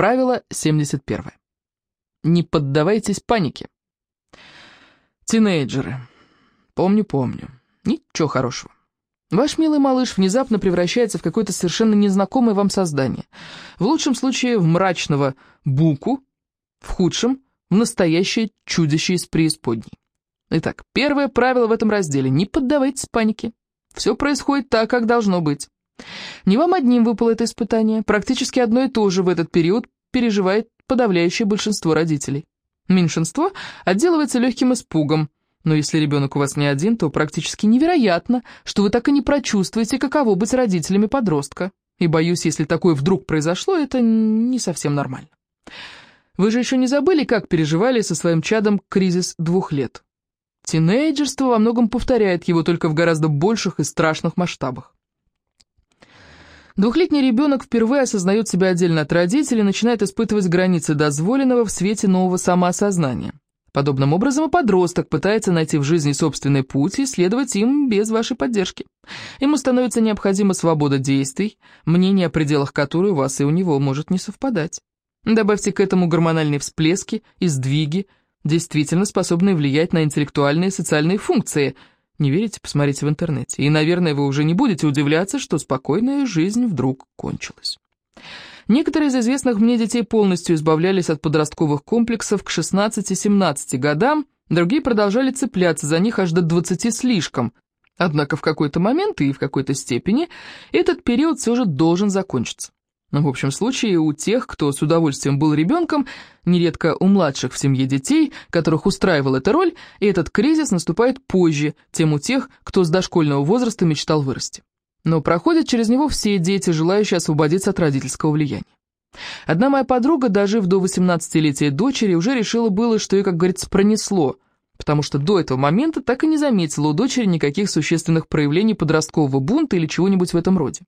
Правило 71. Не поддавайтесь панике. Тинейджеры. Помню, помню. Ничего хорошего. Ваш милый малыш внезапно превращается в какое-то совершенно незнакомое вам создание. В лучшем случае в мрачного буку, в худшем — в настоящее чудище из преисподней. Итак, первое правило в этом разделе — не поддавайтесь панике. Все происходит так, как должно быть. Не вам одним выпало это испытание. Практически одно и то же в этот период переживает подавляющее большинство родителей. Меньшинство отделывается легким испугом, но если ребенок у вас не один, то практически невероятно, что вы так и не прочувствуете, каково быть родителями подростка. И боюсь, если такое вдруг произошло, это не совсем нормально. Вы же еще не забыли, как переживали со своим чадом кризис двух лет. Тинейджерство во многом повторяет его только в гораздо больших и страшных масштабах. Двухлетний ребенок впервые осознает себя отдельно от родителей и начинает испытывать границы дозволенного в свете нового самоосознания. Подобным образом и подросток пытается найти в жизни собственный путь и следовать им без вашей поддержки. Ему становится необходима свобода действий, мнение о пределах которой у вас и у него может не совпадать. Добавьте к этому гормональные всплески и сдвиги, действительно способные влиять на интеллектуальные и социальные функции. Не верите? Посмотрите в интернете. И, наверное, вы уже не будете удивляться, что спокойная жизнь вдруг кончилась. Некоторые из известных мне детей полностью избавлялись от подростковых комплексов к 16-17 годам, другие продолжали цепляться за них аж до 20 слишком. Однако в какой-то момент и в какой-то степени этот период все же должен закончиться. Но в общем случае у тех, кто с удовольствием был ребенком, нередко у младших в семье детей, которых устраивала эта роль, и этот кризис наступает позже, тем у тех, кто с дошкольного возраста мечтал вырасти. Но проходят через него все дети, желающие освободиться от родительского влияния. Одна моя подруга, дожив до 18-летия дочери, уже решила было, что ее, как говорится, пронесло, потому что до этого момента так и не заметила у дочери никаких существенных проявлений подросткового бунта или чего-нибудь в этом роде.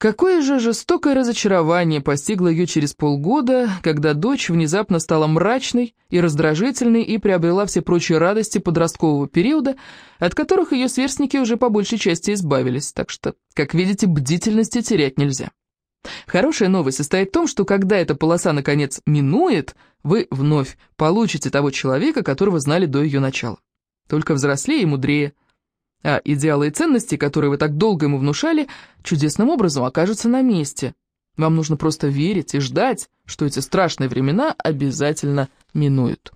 Какое же жестокое разочарование постигло ее через полгода, когда дочь внезапно стала мрачной и раздражительной и приобрела все прочие радости подросткового периода, от которых ее сверстники уже по большей части избавились, так что, как видите, бдительности терять нельзя. Хорошая новость состоит в том, что когда эта полоса наконец минует, вы вновь получите того человека, которого знали до ее начала. Только взрослее и мудрее – а идеалы и ценности, которые вы так долго ему внушали, чудесным образом окажутся на месте. Вам нужно просто верить и ждать, что эти страшные времена обязательно минуют.